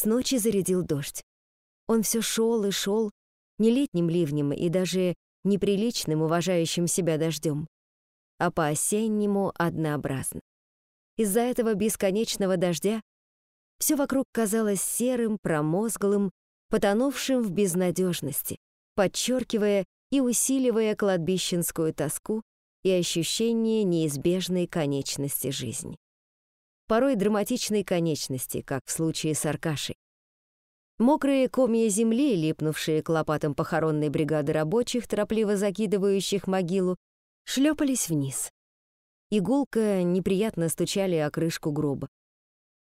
С ночи зарядил дождь. Он все шел и шел, не летним ливнем и даже неприличным, уважающим себя дождем, а по-осеннему однообразно. Из-за этого бесконечного дождя все вокруг казалось серым, промозглым, потонувшим в безнадежности, подчеркивая и усиливая кладбищенскую тоску и ощущение неизбежной конечности жизни. Порой драматичной конечности, как в случае с Аркашей. Мокрые комья земли, липнувшие к лопатам похоронной бригады рабочих, торопливо закидывающих могилу, шлепались вниз. Игулка неприятно стучали о крышку гроба.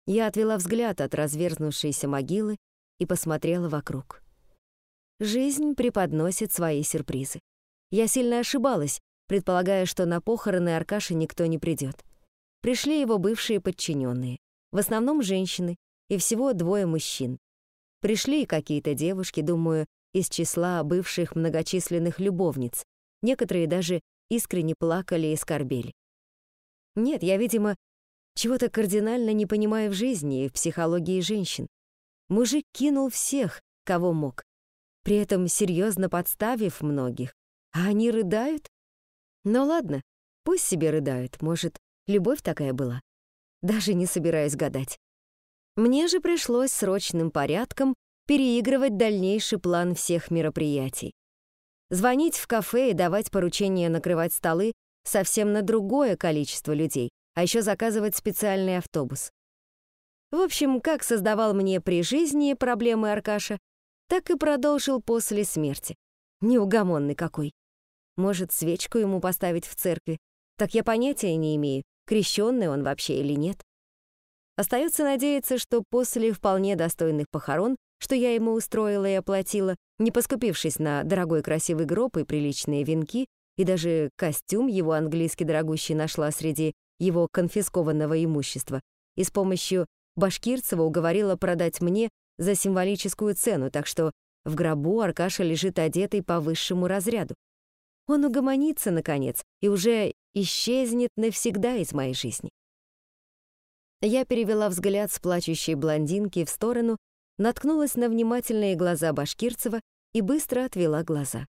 Я отвела взгляд от разверзнувшейся могилы и посмотрела вокруг. Жизнь преподносит свои сюрпризы. Я сильно ошибалась, предполагая, что на похороны Аркаши никто не придет. Пришли его бывшие подчиненные, в основном женщины, и всего двое мужчин. Пришли и какие-то девушки, думаю, из числа бывших многочисленных любовниц. Некоторые даже искренне плакали и скорбели. Нет, я, видимо, чего-то кардинально не понимаю в жизни и в психологии женщин. Мужик кинул всех, кого мог, при этом серьезно подставив многих. А они рыдают? Ну ладно, пусть себе рыдают, может, любовь такая была. Даже не собираюсь гадать. Мне же пришлось срочным порядком переигрывать дальнейший план всех мероприятий. Звонить в кафе и давать поручение накрывать столы совсем на другое количество людей, а еще заказывать специальный автобус. В общем, как создавал мне при жизни проблемы Аркаша, так и продолжил после смерти. Неугомонный какой. Может, свечку ему поставить в церкви? Так я понятия не имею, крещенный он вообще или нет. Остается надеяться, что после вполне достойных похорон, что я ему устроила и оплатила, не поскупившись на дорогой красивый гроб и приличные венки, и даже костюм его английский дорогущий нашла среди его конфискованного имущества, и с помощью Башкирцева уговорила продать мне за символическую цену, так что в гробу Аркаша лежит одетый по высшему разряду. Он угомонится, наконец, и уже исчезнет навсегда из моей жизни. Я перевела взгляд с плачущей блондинки в сторону, наткнулась на внимательные глаза Башкирцева и быстро отвела глаза.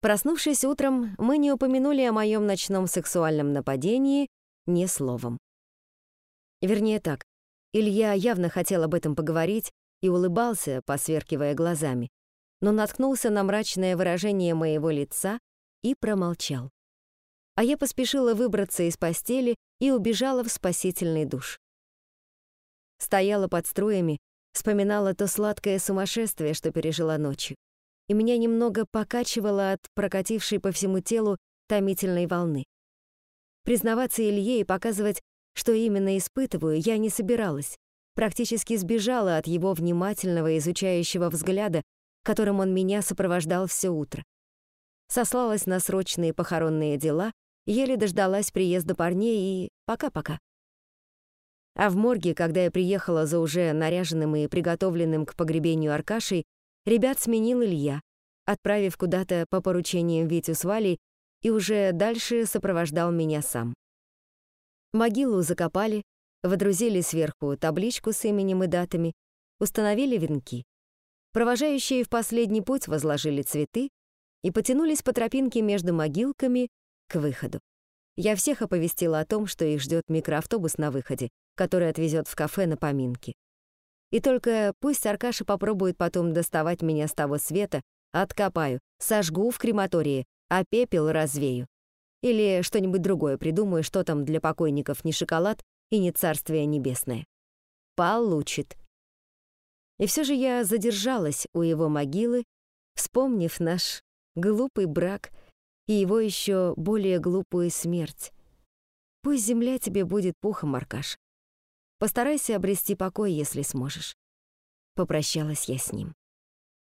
Проснувшись утром, мы не упомянули о моем ночном сексуальном нападении ни словом. Вернее так, Илья явно хотел об этом поговорить и улыбался, посверкивая глазами, но наткнулся на мрачное выражение моего лица и промолчал. А я поспешила выбраться из постели и убежала в спасительный душ. Стояла под струями, вспоминала то сладкое сумасшествие, что пережила ночью, и меня немного покачивало от прокатившей по всему телу томительной волны. Признаваться Илье и показывать что именно испытываю, я не собиралась. Практически сбежала от его внимательного изучающего взгляда, которым он меня сопровождал все утро. Сослалась на срочные похоронные дела, еле дождалась приезда парней и пока-пока. А в морге, когда я приехала за уже наряженным и приготовленным к погребению Аркашей, ребят сменил Илья, отправив куда-то по поручениям Витю с Валей и уже дальше сопровождал меня сам. Могилу закопали, водрузили сверху табличку с именем и датами, установили венки. Провожающие в последний путь возложили цветы и потянулись по тропинке между могилками к выходу. Я всех оповестила о том, что их ждет микроавтобус на выходе, который отвезет в кафе на поминки. И только пусть Аркаша попробует потом доставать меня с того света, откопаю, сожгу в крематории, а пепел развею. Или что-нибудь другое придумаю, что там для покойников не шоколад и не царствие небесное. Получит. И все же я задержалась у его могилы, вспомнив наш глупый брак и его еще более глупую смерть. Пусть земля тебе будет пухом, Аркаш. Постарайся обрести покой, если сможешь. Попрощалась я с ним.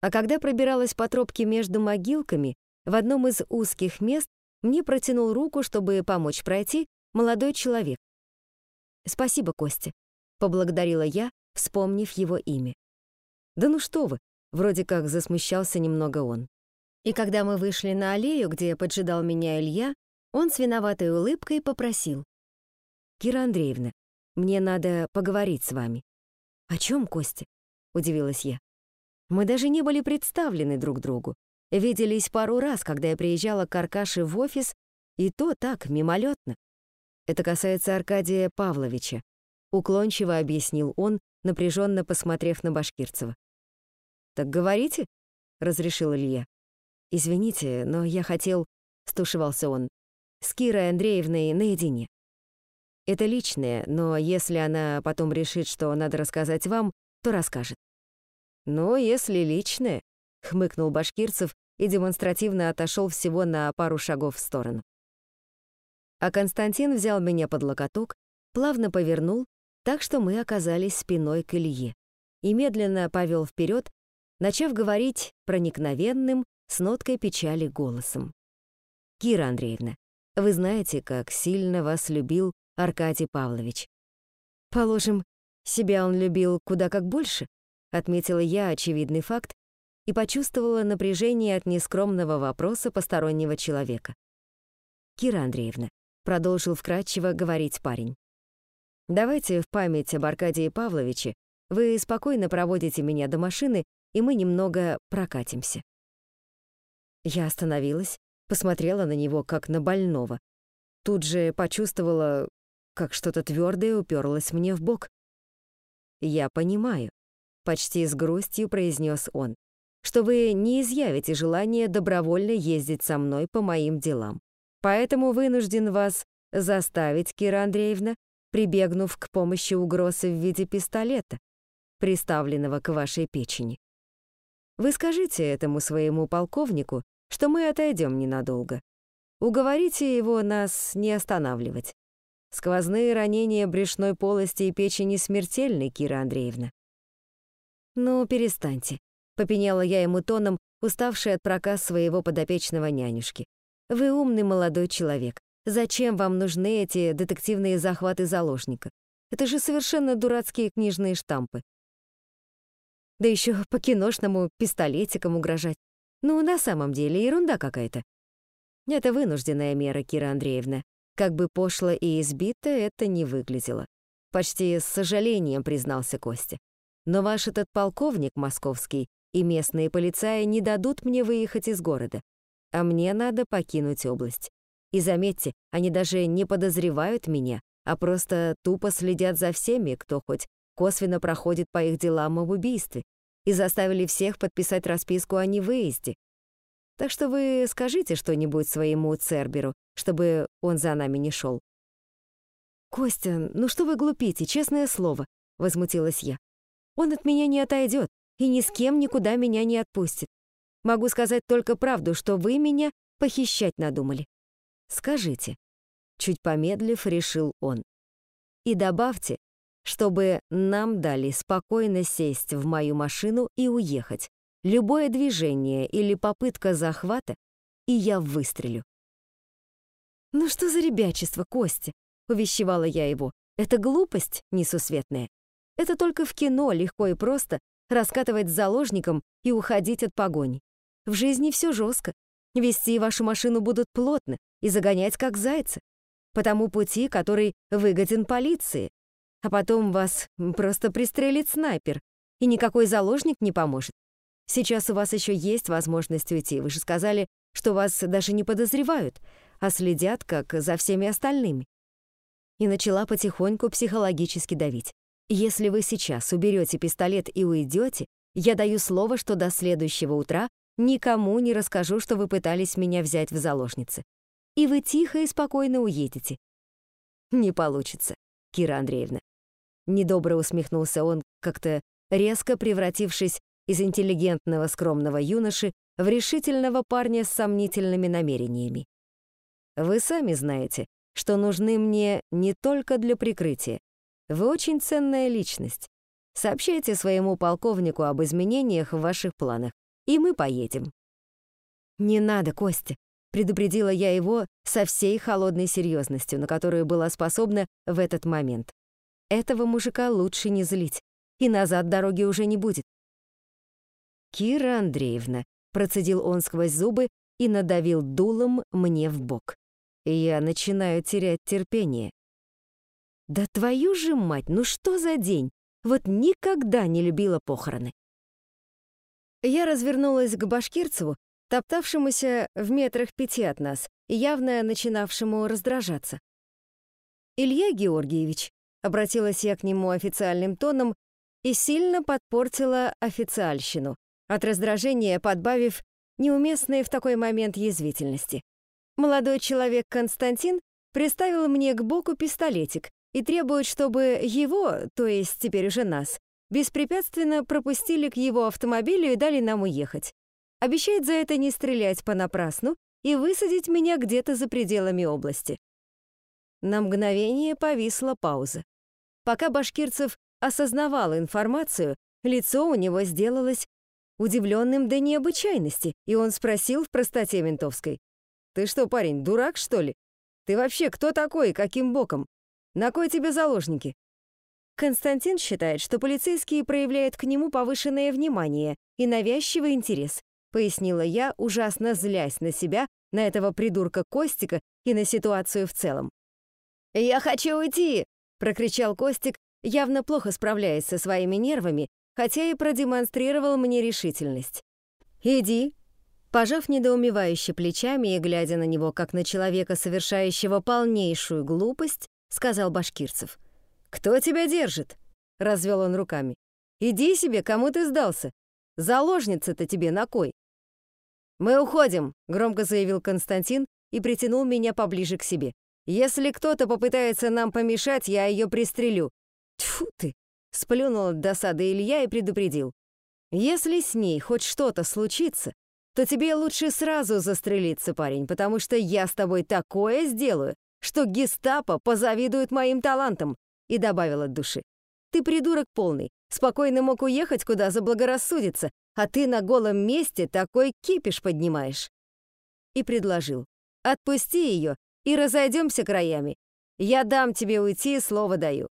А когда пробиралась по тропке между могилками, в одном из узких мест мне протянул руку, чтобы помочь пройти, молодой человек. «Спасибо, Костя», — поблагодарила я, вспомнив его имя. «Да ну что вы!» — вроде как засмущался немного он. И когда мы вышли на аллею, где поджидал меня Илья, он с виноватой улыбкой попросил. «Кира Андреевна, мне надо поговорить с вами». «О чем, Костя?» — удивилась я. «Мы даже не были представлены друг другу. Виделись пару раз, когда я приезжала к Аркаше в офис, и то так, мимолетно. Это касается Аркадия Павловича, уклончиво объяснил он, напряженно посмотрев на Башкирцева. «Так говорите?» — разрешил Илья. «Извините, но я хотел...» — стушевался он. «С Кирой Андреевной наедине. Это личное, но если она потом решит, что надо рассказать вам, то расскажет». «Ну, если личное», — хмыкнул Башкирцев и демонстративно отошел всего на пару шагов в сторону. А Константин взял меня под локоток, плавно повернул, так что мы оказались спиной к Илье, и медленно повел вперед, начав говорить проникновенным, с ноткой печали голосом. «Кира Андреевна, вы знаете, как сильно вас любил Аркадий Павлович. Положим, себя он любил куда как больше, отметила я очевидный факт и почувствовала напряжение от нескромного вопроса постороннего человека. Кира Андреевна, продолжил вкратчиво говорить парень. Давайте в память об Аркадии Павловиче вы спокойно проводите меня до машины, и мы немного прокатимся. Я остановилась, посмотрела на него как на больного. Тут же почувствовала, как что-то твердое уперлось мне в бок. «Я понимаю», — почти с грустью произнес он, «что вы не изъявите желание добровольно ездить со мной по моим делам. Поэтому вынужден вас заставить, Кира Андреевна, прибегнув к помощи угрозы в виде пистолета, приставленного к вашей печени. Вы скажите этому своему полковнику, что мы отойдем ненадолго. Уговорите его нас не останавливать. Сквозные ранения брюшной полости и печени смертельны, Кира Андреевна. Ну, перестаньте, попеняла я ему тоном, уставший от проказ своего подопечного нянюшки. Вы умный молодой человек. Зачем вам нужны эти детективные захваты заложника? Это же совершенно дурацкие книжные штампы. Да еще по киношному пистолетикам угрожать. Ну, на самом деле, ерунда какая-то. Это вынужденная мера, Кира Андреевна. Как бы пошло и избито это не выглядело. Почти с сожалением признался Костя. Но ваш этот полковник московский и местные полицаи не дадут мне выехать из города. А мне надо покинуть область. И заметьте, они даже не подозревают меня, а просто тупо следят за всеми, кто хоть косвенно проходит по их делам об убийстве и заставили всех подписать расписку о невыезде. Так что вы скажите что-нибудь своему Церберу, чтобы он за нами не шел. «Костя, ну что вы глупите, честное слово», — возмутилась я. «Он от меня не отойдет и ни с кем никуда меня не отпустит. Могу сказать только правду, что вы меня похищать надумали. Скажите». Чуть помедлив, решил он. «И добавьте, чтобы нам дали спокойно сесть в мою машину и уехать. Любое движение или попытка захвата, и я выстрелю. «Ну что за ребячество, Костя?» — увещевала я его. «Это глупость несусветная. Это только в кино легко и просто раскатывать с заложником и уходить от погони. В жизни все жестко. Вести вашу машину будут плотно и загонять как зайца. По тому пути, который выгоден полиции, а потом вас просто пристрелит снайпер, и никакой заложник не поможет. Сейчас у вас еще есть возможность уйти. Вы же сказали, что вас даже не подозревают, а следят, как за всеми остальными. И начала потихоньку психологически давить. Если вы сейчас уберете пистолет и уйдете, я даю слово, что до следующего утра никому не расскажу, что вы пытались меня взять в заложницы. И вы тихо и спокойно уедете. Не получится, Кира Андреевна. Недобро усмехнулся он, как-то резко превратившись из интеллигентного скромного юноши в решительного парня с сомнительными намерениями. Вы сами знаете, что нужны мне не только для прикрытия. Вы очень ценная личность. Сообщайте своему полковнику об изменениях в ваших планах, и мы поедем. Не надо, Костя, предупредила я его со всей холодной серьезностью, на которую была способна в этот момент. Этого мужика лучше не злить, и назад дороги уже не будет. «Кира Андреевна», — процедил он сквозь зубы и надавил дулом мне в бок. Я начинаю терять терпение. «Да твою же мать, ну что за день?» Вот никогда не любила похороны. Я развернулась к Башкирцеву, топтавшемуся в метрах пяти от нас явно начинавшему раздражаться. «Илья Георгиевич», — обратилась я к нему официальным тоном и сильно подпортила официальщину, от раздражения подбавив неуместные в такой момент язвительности. Молодой человек Константин приставил мне к боку пистолетик и требует, чтобы его, то есть теперь уже нас, беспрепятственно пропустили к его автомобилю и дали нам уехать. Обещает за это не стрелять понапрасну и высадить меня где-то за пределами области. На мгновение повисла пауза. Пока Башкирцев осознавал информацию, лицо у него сделалось удивленным до необычайности, и он спросил в простоте ментовской. «Ты что, парень, дурак, что ли? Ты вообще кто такой и каким боком? На кой тебе заложники?» Константин считает, что полицейские проявляют к нему повышенное внимание и навязчивый интерес, пояснила я, ужасно злясь на себя, на этого придурка Костика и на ситуацию в целом. «Я хочу уйти!» — прокричал Костик, явно плохо справляясь со своими нервами, хотя и продемонстрировал мне решительность. «Иди!» Пожав недоумевающе плечами и глядя на него, как на человека, совершающего полнейшую глупость, сказал Башкирцев. «Кто тебя держит?» — развел он руками. «Иди себе, кому ты сдался? Заложница-то тебе на кой?» «Мы уходим», — громко заявил Константин и притянул меня поближе к себе. «Если кто-то попытается нам помешать, я ее пристрелю». Тьфу ты! Сплюнул от досады Илья и предупредил. «Если с ней хоть что-то случится, то тебе лучше сразу застрелиться, парень, потому что я с тобой такое сделаю, что гестапо позавидует моим талантам», и добавил от души. «Ты придурок полный, спокойно мог уехать, куда заблагорассудится, а ты на голом месте такой кипиш поднимаешь. И предложил, отпусти ее и разойдемся краями. Я дам тебе уйти, слово даю.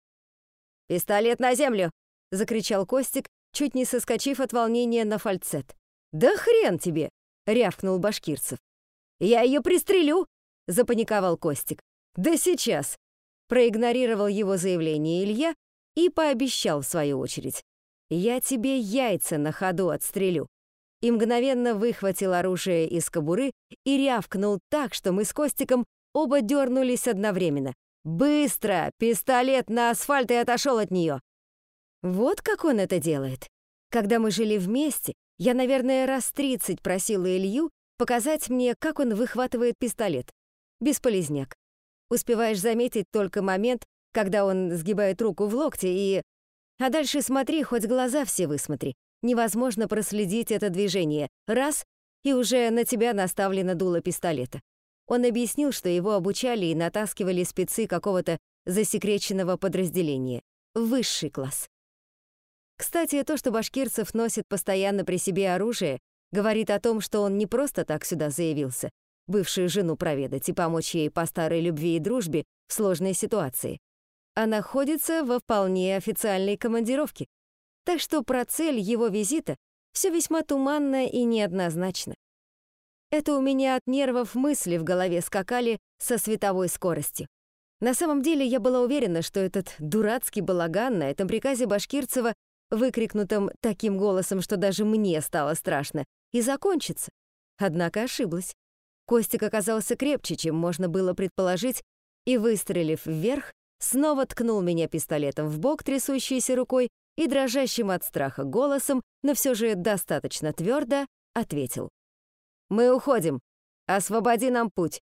«Пистолет на землю!» — закричал Костик, чуть не соскочив от волнения на фальцет. «Да хрен тебе!» — рявкнул Башкирцев. «Я ее пристрелю!» — запаниковал Костик. «Да сейчас!» — проигнорировал его заявление Илья и пообещал в свою очередь. «Я тебе яйца на ходу отстрелю». И мгновенно выхватил оружие из кобуры и рявкнул так, что мы с Костиком оба дернулись одновременно. «Быстро! Пистолет на асфальт и отошел от нее!» Вот как он это делает. Когда мы жили вместе, я, наверное, раз тридцать просила Илью показать мне, как он выхватывает пистолет. Бесполезняк. Успеваешь заметить только момент, когда он сгибает руку в локте и а дальше смотри, хоть глаза все высмотри. Невозможно проследить это движение. Раз — и уже на тебя наставлено дуло пистолета. Он объяснил, что его обучали и натаскивали спецы какого-то засекреченного подразделения. Высший класс. Кстати, то, что Башкирцев носит постоянно при себе оружие, говорит о том, что он не просто так сюда заявился, бывшую жену проведать и помочь ей по старой любви и дружбе в сложной ситуации а находится во вполне официальной командировке. Так что про цель его визита все весьма туманно и неоднозначно. Это у меня от нервов мысли в голове скакали со световой скоростью. На самом деле я была уверена, что этот дурацкий балаган на этом приказе Башкирцева, выкрикнутым таким голосом, что даже мне стало страшно, и закончится. Однако ошиблась. Костик оказался крепче, чем можно было предположить, и, выстрелив вверх, снова ткнул меня пистолетом в бок трясущейся рукой и дрожащим от страха голосом, но все же достаточно твердо, ответил. «Мы уходим. Освободи нам путь!»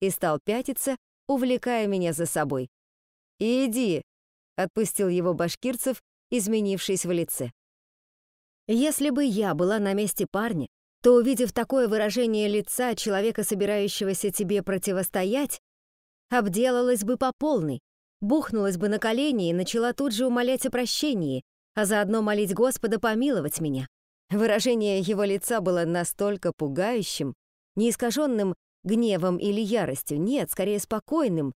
И стал пятиться, увлекая меня за собой. «Иди!» — отпустил его башкирцев, изменившись в лице. Если бы я была на месте парня, то, увидев такое выражение лица человека, собирающегося тебе противостоять, обделалась бы по полной, бухнулась бы на колени и начала тут же умолять о прощении, а заодно молить Господа помиловать меня. Выражение его лица было настолько пугающим, не искаженным гневом или яростью, нет, скорее спокойным,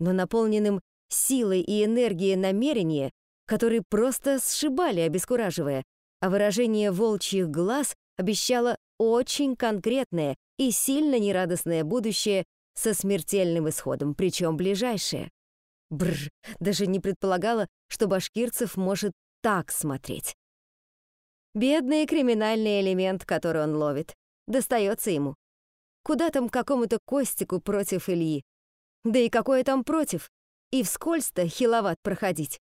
но наполненным силой и энергией намерения, которые просто сшибали, обескураживая, а выражение волчьих глаз обещало очень конкретное и сильно нерадостное будущее со смертельным исходом, причем ближайшее. Бррр, даже не предполагала, что Башкирцев может так смотреть. Бедный криминальный элемент, который он ловит, достается ему. Куда там какому-то Костику против Ильи? Да и какое там против? И вскользь-то хиловат проходить.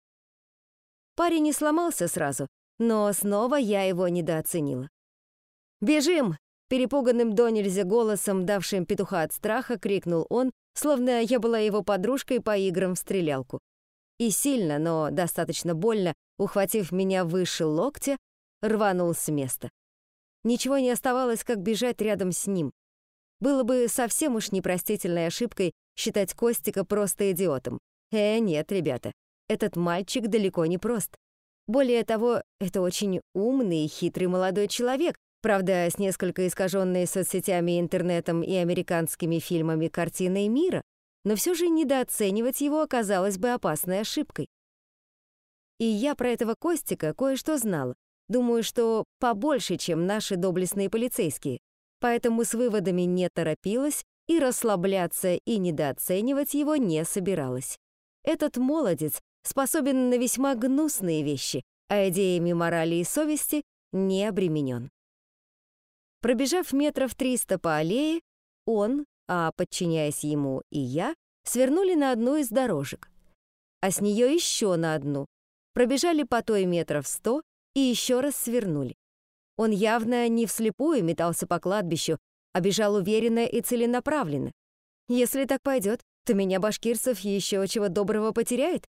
Парень не сломался сразу, но снова я его недооценила. «Бежим!» — перепуганным до нельзя голосом, давшим петуха от страха, крикнул он, словно я была его подружкой по играм в стрелялку. И сильно, но достаточно больно, ухватив меня выше локтя, рванул с места. Ничего не оставалось, как бежать рядом с ним. Было бы совсем уж непростительной ошибкой считать Костика просто идиотом. Э, нет, ребята, этот мальчик далеко не прост. Более того, это очень умный и хитрый молодой человек, правда, с несколько искаженной соцсетями, интернетом и американскими фильмами картиной мира, но все же недооценивать его оказалось бы опасной ошибкой. И я про этого Костика кое-что знала. Думаю, что побольше, чем наши доблестные полицейские. Поэтому с выводами не торопилась и расслабляться и недооценивать его не собиралась. Этот молодец способен на весьма гнусные вещи, а идеями морали и совести не обременен. Пробежав метров триста по аллее, он, а подчиняясь ему и я, свернули на одну из дорожек, а с нее еще на одну, пробежали по той метров сто и еще раз свернули. Он явно не вслепую метался по кладбищу, а бежал уверенно и целенаправленно. Если так пойдет, то меня башкирцев еще чего доброго потеряет.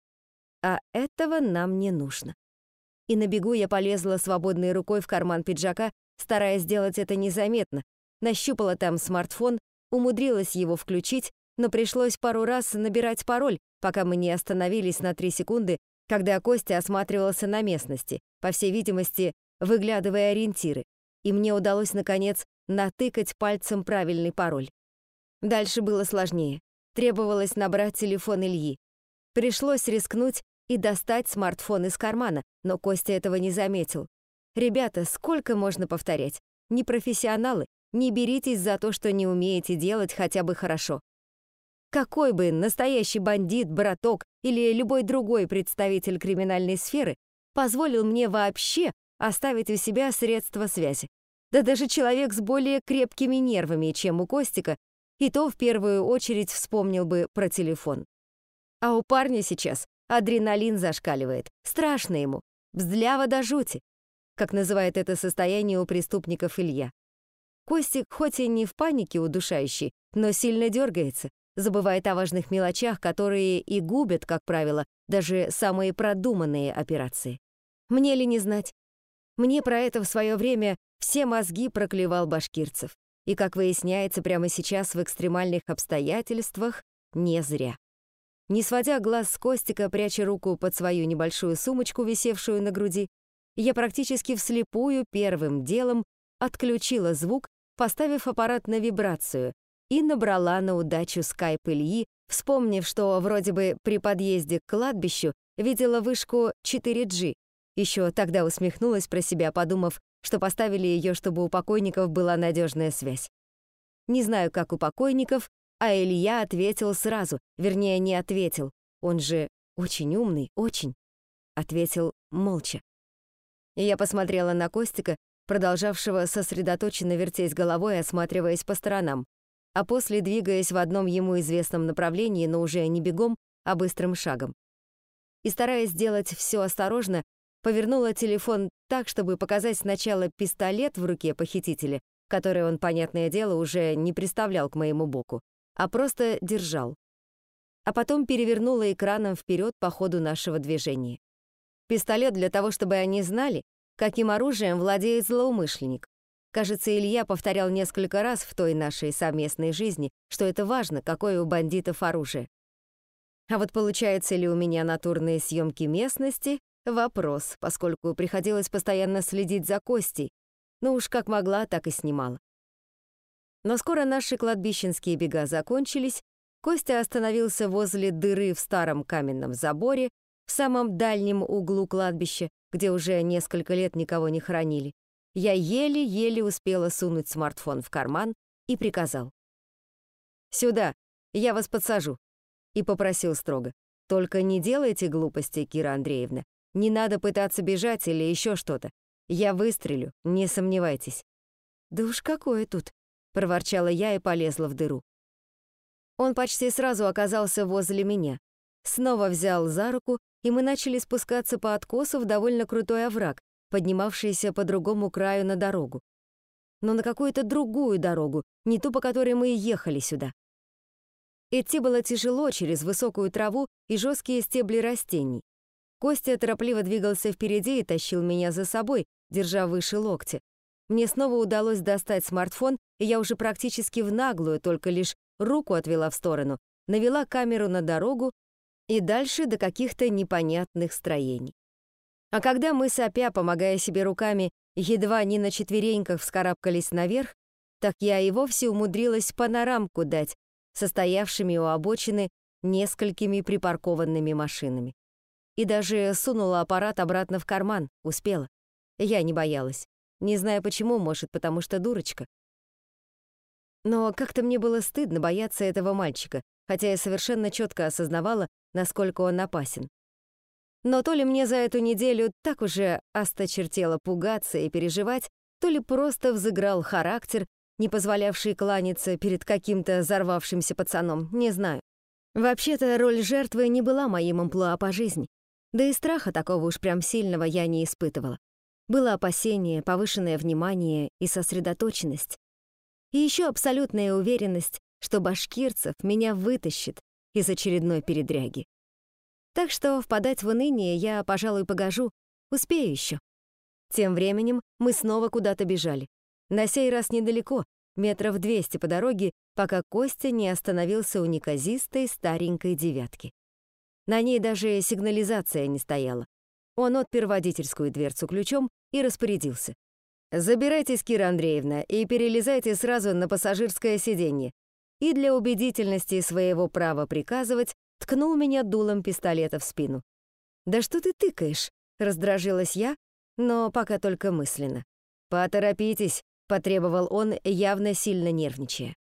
А этого нам не нужно. И на бегу я полезла свободной рукой в карман пиджака, стараясь сделать это незаметно. Нащупала там смартфон, умудрилась его включить, но пришлось пару раз набирать пароль, пока мы не остановились на три секунды, когда Костя осматривался на местности, по всей видимости, выглядывая ориентиры, и мне удалось, наконец, натыкать пальцем правильный пароль. Дальше было сложнее. Требовалось набрать телефон Ильи. Пришлось рискнуть и достать смартфон из кармана, но Костя этого не заметил. Ребята, сколько можно повторять? Не профессионалы, не беритесь за то, что не умеете делать хотя бы хорошо. Какой бы настоящий бандит, браток или любой другой представитель криминальной сферы позволил мне вообще оставить у себя средства связи? Да даже человек с более крепкими нервами, чем у Костика, и то в первую очередь вспомнил бы про телефон. А у парня сейчас адреналин зашкаливает. Страшно ему. Взлява до жути. Как называет это состояние у преступников Илья. Костик хоть и не в панике удушающий, но сильно дергается, забывает о важных мелочах, которые и губят, как правило, даже самые продуманные операции. Мне ли не знать? Мне про это в свое время все мозги проклевал башкирцев. И, как выясняется прямо сейчас в экстремальных обстоятельствах, не зря. Не сводя глаз с Костика, пряча руку под свою небольшую сумочку, висевшую на груди, я практически вслепую первым делом отключила звук поставив аппарат на вибрацию, и набрала на удачу скайп Ильи, вспомнив, что вроде бы при подъезде к кладбищу видела вышку 4G. Еще тогда усмехнулась про себя, подумав, что поставили ее, чтобы у покойников была надежная связь. Не знаю, как у покойников, а Илья ответил сразу, вернее, не ответил. Он же очень умный, очень. Ответил молча. Я посмотрела на Костика, продолжавшего сосредоточенно вертеть головой, осматриваясь по сторонам, а после двигаясь в одном ему известном направлении, но уже не бегом, а быстрым шагом. И стараясь сделать все осторожно, повернула телефон так, чтобы показать сначала пистолет в руке похитителя, который он, понятное дело, уже не приставлял к моему боку, а просто держал. А потом перевернула экраном вперед по ходу нашего движения. Пистолет для того, чтобы они знали, каким оружием владеет злоумышленник. Кажется, Илья повторял несколько раз в той нашей совместной жизни, что это важно, какое у бандитов оружие. А вот получается ли у меня натурные съемки местности — вопрос, поскольку приходилось постоянно следить за Костей. Ну уж как могла, так и снимала. Но скоро наши кладбищенские бега закончились, Костя остановился возле дыры в старом каменном заборе в самом дальнем углу кладбища, где уже несколько лет никого не хоронили, я еле-еле успела сунуть смартфон в карман и приказал. «Сюда, я вас подсажу», и попросил строго. «Только не делайте глупостей, Кира Андреевна. Не надо пытаться бежать или еще что-то. Я выстрелю, не сомневайтесь». «Да уж какое тут!» — проворчала я и полезла в дыру. Он почти сразу оказался возле меня. Снова взял за руку, и мы начали спускаться по откосу в довольно крутой овраг, поднимавшийся по другому краю на дорогу. Но на какую-то другую дорогу, не ту, по которой мы ехали сюда. Идти было тяжело через высокую траву и жесткие стебли растений. Костя торопливо двигался впереди и тащил меня за собой, держа выше локтя. Мне снова удалось достать смартфон, и я уже практически в наглую, только лишь руку отвела в сторону, навела камеру на дорогу и дальше до каких-то непонятных строений. А когда мы, сопя, помогая себе руками, едва не на четвереньках вскарабкались наверх, так я и вовсе умудрилась панорамку дать, состоявшими у обочины несколькими припаркованными машинами. И даже сунула аппарат обратно в карман, успела. Я не боялась. Не знаю почему, может, потому что дурочка. Но как-то мне было стыдно бояться этого мальчика, хотя я совершенно четко осознавала, насколько он опасен. Но то ли мне за эту неделю так уже осточертело пугаться и переживать, то ли просто взыграл характер, не позволявший кланяться перед каким-то взорвавшимся пацаном, не знаю. Вообще-то роль жертвы не была моим амплуа по жизни. Да и страха такого уж прям сильного я не испытывала. Было опасение, повышенное внимание и сосредоточенность. И еще абсолютная уверенность, что башкирцев меня вытащит из очередной передряги. Так что впадать в уныние я, пожалуй, погожу, успею еще. Тем временем мы снова куда-то бежали. На сей раз недалеко, метров двести по дороге, пока Костя не остановился у неказистой старенькой девятки. На ней даже сигнализация не стояла. Он отпер водительскую дверцу ключом и распорядился. «Забирайтесь, Кира Андреевна, и перелезайте сразу на пассажирское сиденье». И для убедительности своего права приказывать ткнул меня дулом пистолета в спину. «Да что ты тыкаешь?» — раздражилась я, но пока только мысленно. «Поторопитесь», — потребовал он, явно сильно нервничая.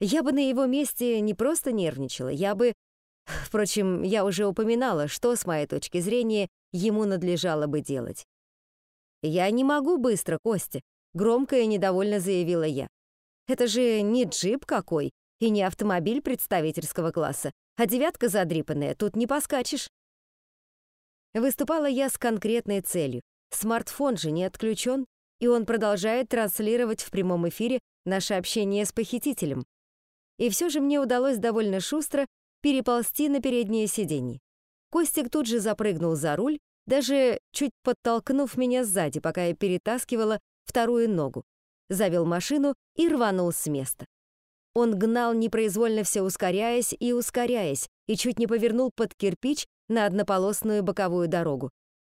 Я бы на его месте не просто нервничала, я бы... Впрочем, я уже упоминала, что, с моей точки зрения, ему надлежало бы делать. «Я не могу быстро, Костя», — громко и недовольно заявила я. «Это же не джип какой и не автомобиль представительского класса, а девятка задрипанная, тут не поскачешь. Выступала я с конкретной целью. Смартфон же не отключен, и он продолжает транслировать в прямом эфире наше общение с похитителем. И все же мне удалось довольно шустро переползти на переднее сиденье. Костик тут же запрыгнул за руль, даже чуть подтолкнув меня сзади, пока я перетаскивала вторую ногу, завел машину и рванул с места. Он гнал непроизвольно все ускоряясь и ускоряясь, и чуть не повернул под кирпич на однополосную боковую дорогу.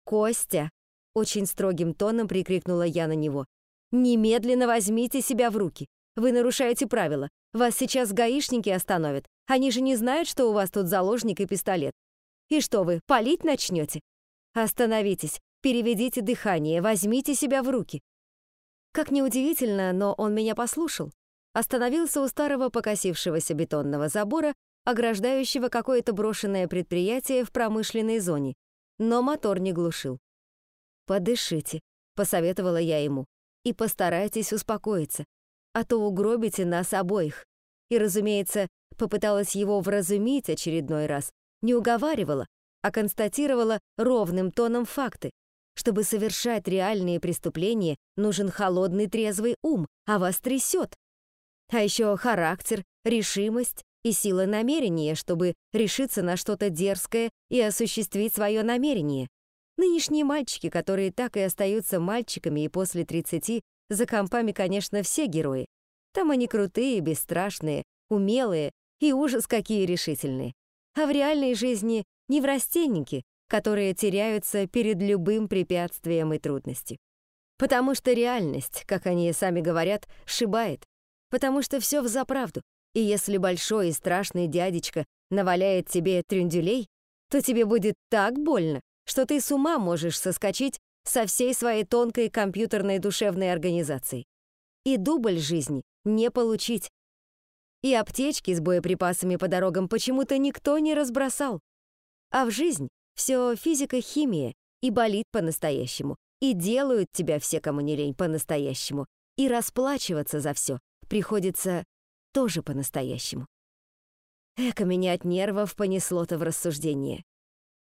«Костя!» — очень строгим тоном прикрикнула я на него. «Немедленно возьмите себя в руки. Вы нарушаете правила. Вас сейчас гаишники остановят. Они же не знают, что у вас тут заложник и пистолет. И что вы, палить начнете? Остановитесь, переведите дыхание, возьмите себя в руки». Как неудивительно, но он меня послушал остановился у старого покосившегося бетонного забора, ограждающего какое-то брошенное предприятие в промышленной зоне, но мотор не глушил. «Подышите», — посоветовала я ему, «и постарайтесь успокоиться, а то угробите нас обоих». И, разумеется, попыталась его вразумить очередной раз, не уговаривала, а констатировала ровным тоном факты. Чтобы совершать реальные преступления, нужен холодный трезвый ум, а вас трясет. А еще характер, решимость и сила намерения, чтобы решиться на что-то дерзкое и осуществить свое намерение. Нынешние мальчики, которые так и остаются мальчиками и после 30, за компами, конечно, все герои. Там они крутые, бесстрашные, умелые и ужас какие решительные. А в реальной жизни неврастенники, которые теряются перед любым препятствием и трудностью. Потому что реальность, как они сами говорят, шибает, потому что все взаправду. И если большой и страшный дядечка наваляет тебе трюндюлей, то тебе будет так больно, что ты с ума можешь соскочить со всей своей тонкой компьютерной душевной организацией. И дубль жизни не получить. И аптечки с боеприпасами по дорогам почему-то никто не разбросал. А в жизнь Все физика-химия и болит по-настоящему, и делают тебя все, кому не лень, по-настоящему, и расплачиваться за все приходится тоже по-настоящему. Эко меня от нервов понесло-то в рассуждение.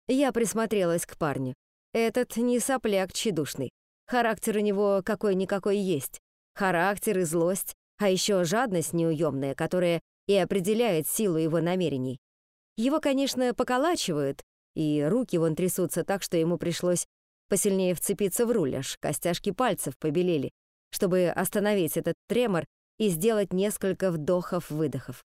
Я присмотрелась к парню. Этот не сопляк тщедушный. Характер у него какой-никакой есть. Характер и злость, а еще жадность неуемная, которая и определяет силу его намерений. Его, конечно, поколачивают, и руки вон трясутся так, что ему пришлось посильнее вцепиться в руль, аж костяшки пальцев побелели, чтобы остановить этот тремор и сделать несколько вдохов-выдохов.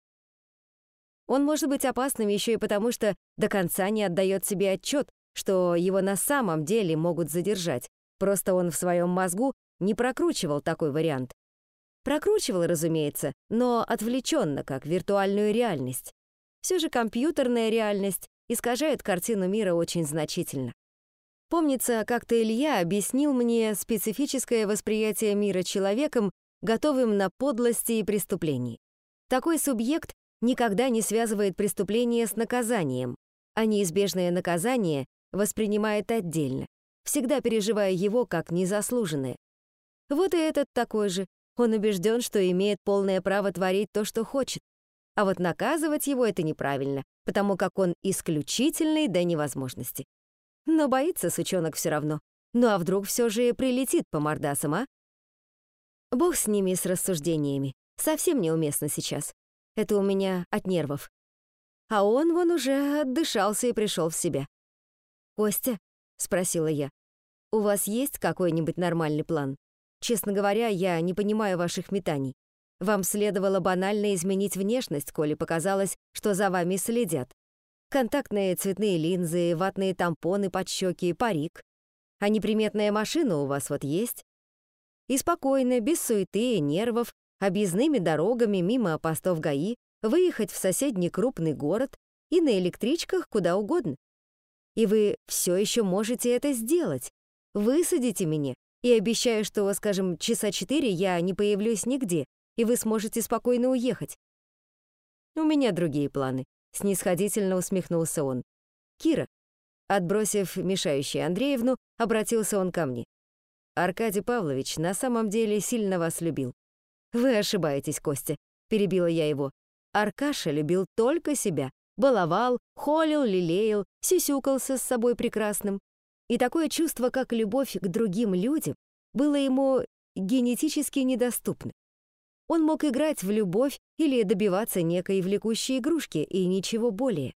Он может быть опасным еще и потому, что до конца не отдает себе отчет, что его на самом деле могут задержать, просто он в своем мозгу не прокручивал такой вариант. Прокручивал, разумеется, но отвлеченно, как виртуальную реальность. Все же компьютерная реальность искажает картину мира очень значительно. Помнится, как-то Илья объяснил мне специфическое восприятие мира человеком, готовым на подлости и преступления. Такой субъект никогда не связывает преступление с наказанием, а неизбежное наказание воспринимает отдельно, всегда переживая его как незаслуженное. Вот и этот такой же. Он убежден, что имеет полное право творить то, что хочет. А вот наказывать его это неправильно, потому как он исключительный до невозможности. Но боится сучонок все равно. Ну а вдруг все же прилетит по мордасам, а? Бог с ними, с рассуждениями. Совсем неуместно сейчас. Это у меня от нервов. А он вон уже отдышался и пришел в себя. «Костя?» — спросила я. «У вас есть какой-нибудь нормальный план? Честно говоря, я не понимаю ваших метаний. Вам следовало банально изменить внешность, коли показалось, что за вами следят. Контактные цветные линзы, ватные тампоны под щеки, парик. А неприметная машина у вас вот есть. И спокойно, без суеты и нервов, объездными дорогами мимо постов ГАИ, выехать в соседний крупный город и на электричках куда угодно. И вы все еще можете это сделать. Высадите меня, и обещаю, что, скажем, часа четыре я не появлюсь нигде, и вы сможете спокойно уехать. У меня другие планы, снисходительно усмехнулся он. Кира, отбросив мешающую Андреевну, обратился он ко мне. Аркадий Павлович на самом деле сильно вас любил. Вы ошибаетесь, Костя, перебила я его. Аркаша любил только себя, баловал, холил, лелеял, сюсюкался с собой прекрасным. И такое чувство, как любовь к другим людям, было ему генетически недоступно. Он мог играть в любовь или добиваться некой влекущей игрушки, и ничего более.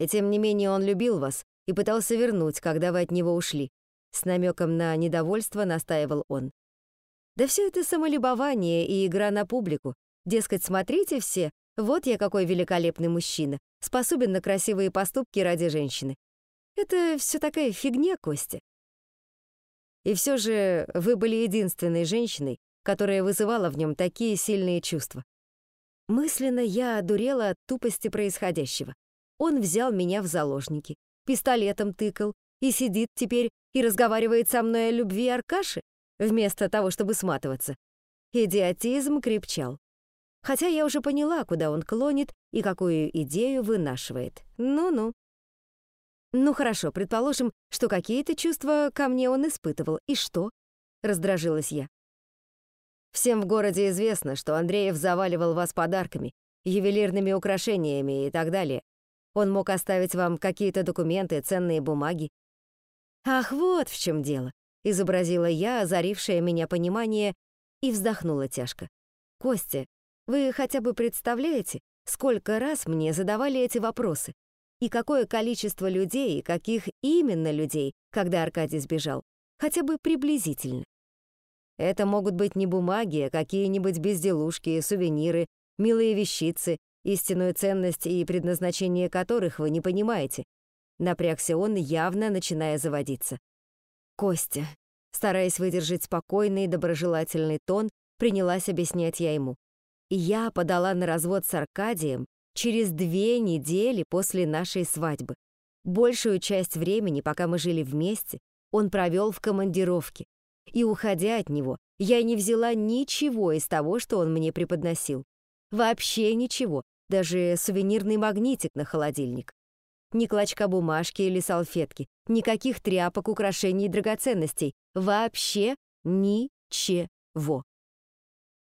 И тем не менее он любил вас и пытался вернуть, когда вы от него ушли. С намеком на недовольство настаивал он. Да все это самолюбование и игра на публику. Дескать, смотрите все, вот я какой великолепный мужчина, способен на красивые поступки ради женщины. Это все такая фигня, Костя. И все же вы были единственной женщиной, которая вызывала в нем такие сильные чувства. Мысленно я одурела от тупости происходящего. Он взял меня в заложники, пистолетом тыкал и сидит теперь и разговаривает со мной о любви Аркаши, вместо того, чтобы сматываться. Идиотизм крепчал. Хотя я уже поняла, куда он клонит и какую идею вынашивает. Ну-ну. Ну хорошо, предположим, что какие-то чувства ко мне он испытывал. И что? Раздражилась я. Всем в городе известно, что Андреев заваливал вас подарками, ювелирными украшениями и так далее. Он мог оставить вам какие-то документы, ценные бумаги. Ах, вот в чем дело, изобразила я, озарившее меня понимание, и вздохнула тяжко. Костя, вы хотя бы представляете, сколько раз мне задавали эти вопросы? И какое количество людей, каких именно людей, когда Аркадий сбежал? Хотя бы приблизительно. Это могут быть не бумаги, а какие-нибудь безделушки, сувениры, милые вещицы, истинную ценность и предназначение которых вы не понимаете. Напрягся он, явно начиная заводиться. Костя, стараясь выдержать спокойный, доброжелательный тон, принялась объяснять я ему. Я подала на развод с Аркадием через две недели после нашей свадьбы. Большую часть времени, пока мы жили вместе, он провел в командировке и, уходя от него, я не взяла ничего из того, что он мне преподносил. Вообще ничего, даже сувенирный магнитик на холодильник. Ни клочка бумажки или салфетки, никаких тряпок, украшений и драгоценностей. Вообще ничего.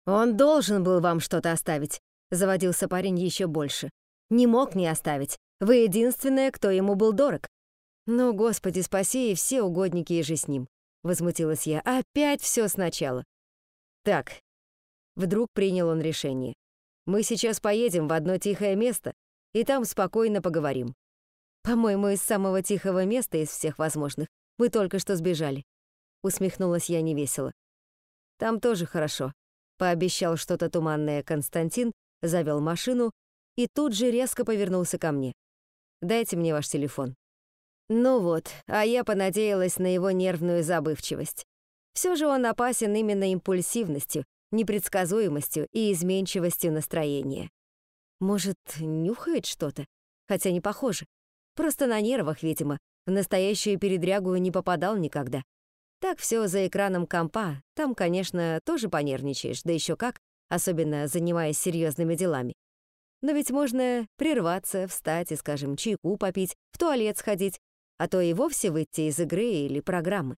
«Он должен был вам что-то оставить», — заводился парень еще больше. «Не мог не оставить. Вы единственная, кто ему был дорог». «Ну, Господи, спаси и все угодники и же с ним», — возмутилась я. «Опять все сначала». «Так». Вдруг принял он решение. «Мы сейчас поедем в одно тихое место, и там спокойно поговорим. По-моему, из самого тихого места из всех возможных вы только что сбежали. Усмехнулась я невесело. Там тоже хорошо. Пообещал что-то туманное Константин, завел машину и тут же резко повернулся ко мне. Дайте мне ваш телефон. Ну вот, а я понадеялась на его нервную забывчивость. Все же он опасен именно импульсивностью, непредсказуемостью и изменчивостью настроения. Может, нюхает что-то? Хотя не похоже. Просто на нервах, видимо. В настоящую передрягу не попадал никогда. Так все за экраном компа. Там, конечно, тоже понервничаешь, да еще как, особенно занимаясь серьезными делами. Но ведь можно прерваться, встать и, скажем, чайку попить, в туалет сходить, а то и вовсе выйти из игры или программы.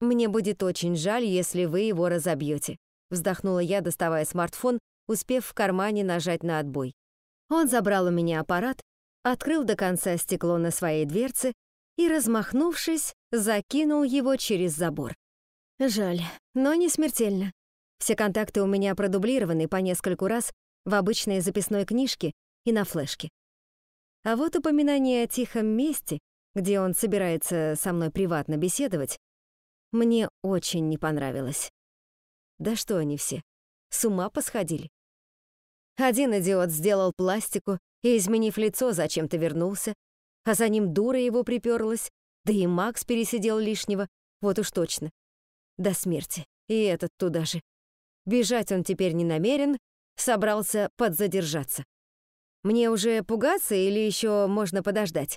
«Мне будет очень жаль, если вы его разобьете», вздохнула я, доставая смартфон успев в кармане нажать на отбой. Он забрал у меня аппарат, открыл до конца стекло на своей дверце и, размахнувшись, закинул его через забор. Жаль, но не смертельно. Все контакты у меня продублированы по нескольку раз в обычной записной книжке и на флешке. А вот упоминание о тихом месте, где он собирается со мной приватно беседовать, мне очень не понравилось. Да что они все, с ума посходили? Один идиот сделал пластику и, изменив лицо, зачем-то вернулся, а за ним дура его приперлась, да и Макс пересидел лишнего, вот уж точно. До смерти. И этот туда же. Бежать он теперь не намерен, собрался подзадержаться. Мне уже пугаться или еще можно подождать?